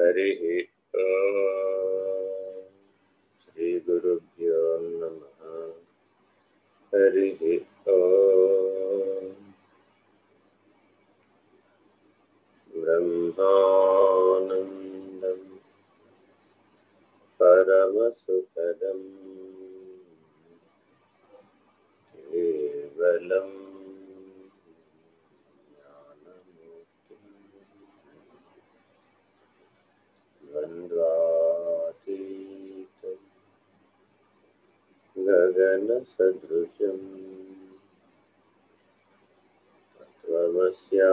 हरिः श्रीगुरुभ्यो हरिः ॐ ब्रह्मानन्दम् परमसुखदम् केवलम् गगनसदृशम् त्वमस्या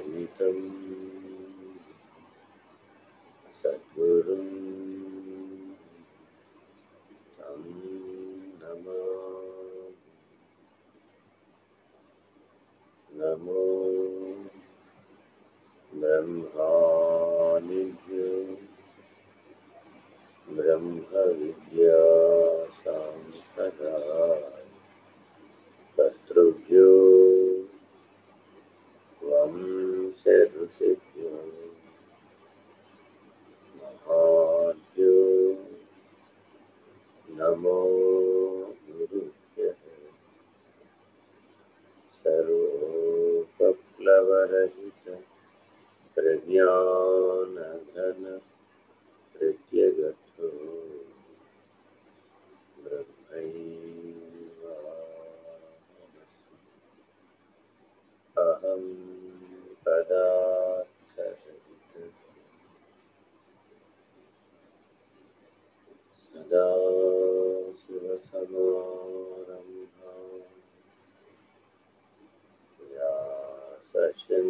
सहितम् सद्गुरुं तं नमो नमो वंशऋषिभ्यो महाभ्यो नमो गुरुभ्यः सर्वोपप्लवरहित प्रज्ञानघन सदा शिवसमारम्भा या सशङ्करमध्यमा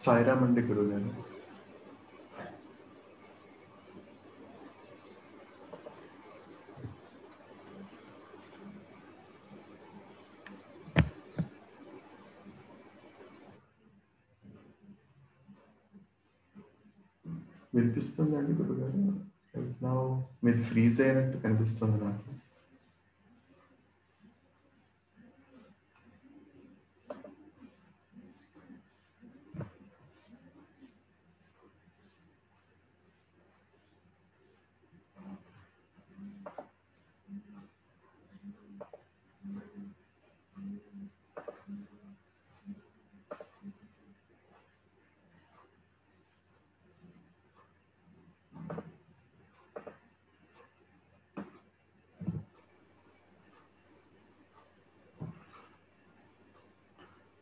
సాయిరామ్ అండి గురుగారు వినిపిస్తుందండి గురుగారు నా మీది ఫ్రీజ్ అయినట్టు కనిపిస్తుంది నాకు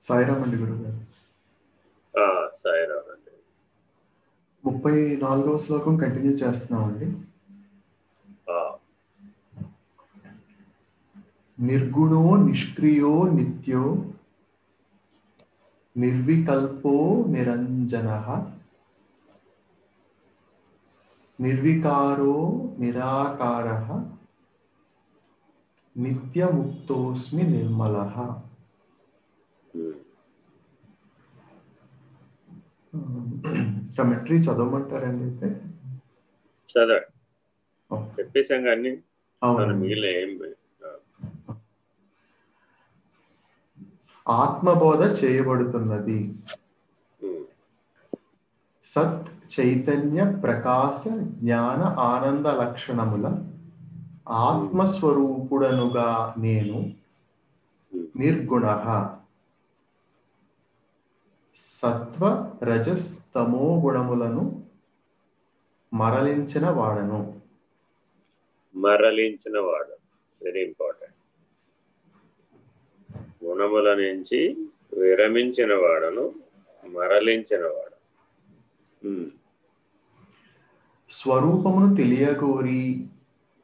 సాయిరామ్ అండి గురుగారు ఆ, సాయిరామ్ అండి. ముప్పై నాలుగవ శ్లోకం కంటిన్యూ చేస్తున్నామండి. నిర్గుణో నిష్క్రియో నిత్యో నిర్వికల్పో నిరంజన నిర్వికారో నిరాకార నిత్యముక్తోస్మి నిర్మల. కమెంటరీ చదవమంటారండి అయితే? చదవండి. ఓకే. చెప్పేసాం కానీ మిగిలిన ఏం ఆత్మబోధ చేయబడుతున్నది. సత్ చైతన్య ప్రకాశ జ్ఞాన ఆనంద లక్షణముల ఆత్మస్వరూపుడనుగా నేను నిర్గుణ. సత్వ రజస్ తమో గుణములను మరలించిన వాడను. మరలించిన వాడు. వెరీ ఇంపార్టెంట్ గుణముల నుంచి విరమించిన వాడను మరలించిన వాడు. ఉమ్, స్వరూపమును తెలియగోరి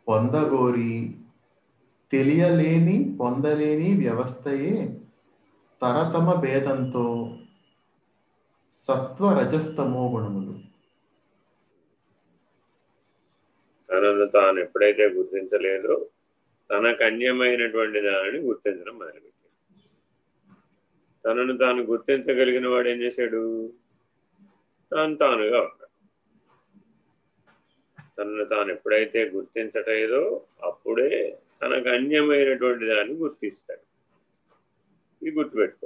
పొందగోరి తెలియలేని పొందలేని వ్యవస్థయే తరతమ భేదంతో సత్వ రజస్తమో గుణములు తనను తాను ఎప్పుడైతే గుర్తించలేదో తనకు అన్యమైనటువంటి దానిని గుర్తించడం మొదలుపెట్టాడు. తనను తాను గుర్తించగలిగిన వాడు ఏం చేశాడు? తాను తానుగా ఉన్నాడు. తనను తాను ఎప్పుడైతే గుర్తించటేదో అప్పుడే తనకు అన్యమైనటువంటి దాన్ని గుర్తిస్తాడు. ఇది గుర్తుపెట్టుకో